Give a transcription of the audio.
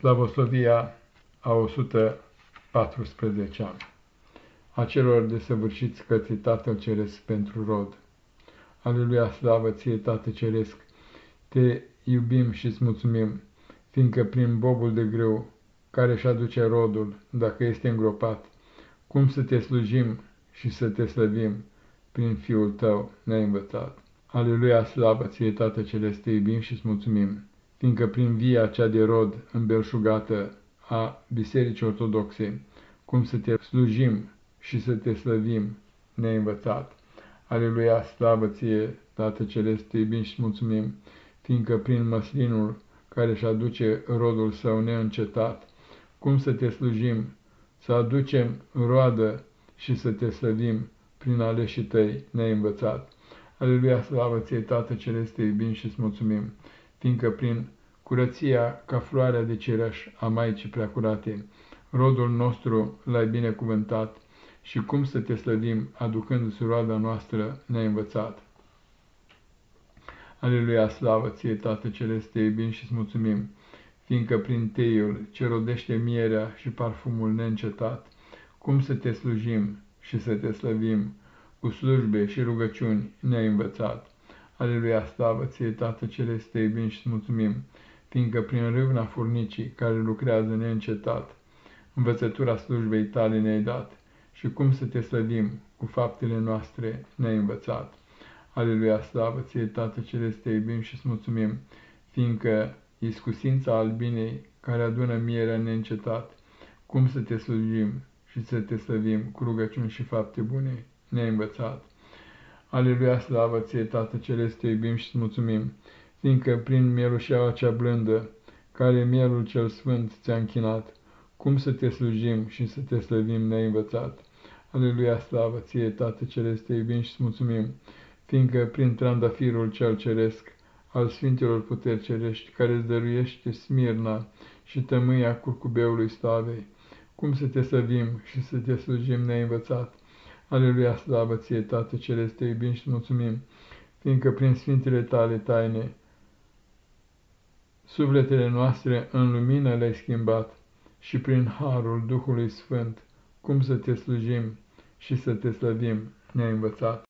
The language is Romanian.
Slavoslovia a 114-a a celor desăvârșiți către Tatăl Ceresc pentru rod. Aleluia, slavă ție, Tată Ceresc, te iubim și îți mulțumim, fiindcă prin bobul de grâu, care își aduce rodul, dacă este îngropat, cum să te slujim și să te slăvim prin Fiul tău ne-ai învățat. Aleluia, slavă ție, Tată Celest, te iubim și îți mulțumim, fiindcă prin via cea de rod îmbelșugată a Bisericii Ortodoxe, cum să te slujim și să te slăvim, ne-ai învățat. Aleluia, slavă ție, Tată Celest, te iubim și mulțumim, fiindcă prin măslinul care își aduce rodul său neîncetat, cum să te slujim, să aducem roadă și să te slăvim prin aleșii tăi, ne-ai învățat. Aleluia, slavă ție, Tată Celest, te iubim și îți mulțumim, fiindcă prin curăția ca floarea de cereș a Maicii Preacurate, rodul nostru l-ai binecuvântat și cum să te slăvim aducându-ți roada noastră ne-ai învățat. Aleluia, slavă ție, Tată Celeste, te iubim și-ți mulțumim, fiindcă prin teiul ce rodește mierea și parfumul neîncetat, cum să te slujim și să te slăvim, cu slujbe și rugăciuni ne-ai învățat. Aleluia, slavă ție, Tată Celeste, te iubim și-ți mulțumim, fiindcă prin râvna furnicii care lucrează neîncetat, învățătura slujbei tale ne-ai dat și cum să te slăvim cu faptele noastre ne-ai învățat. Aleluia, slavă ție, Tată Celeste, te iubim și-ți mulțumim, fiindcă iscusința albinei care adună mierea neîncetat, cum să te slujim și să te slăvim cu rugăciuni și fapte bune ne-ai învățat. Aleluia, slavă ție, Tată Celeste, te iubim și-ți mulțumim, fiindcă prin mielușeaua cea blândă, care mielul cel sfânt ți-a închinat, cum să te slujim și să te slăvim ne-ai învățat. Aleluia, slavă ție, Tată Celeste, te iubim și mulțumim, fiindcă prin trandafirul cel ceresc al Sfintelor Puteri Cerești, care îți dăruiește smirna și tămâia curcubeului slavei, cum să te slăvim și să te slujim ne-ai învățat. Aleluia, slavă ție, Tată Celeste, te iubim și mulțumim, fiindcă prin Sfintele tale taine, sufletele noastre în lumină le-ai schimbat și prin harul Duhului Sfânt, cum să te slujim și să te slăvim, ne-ai învățat.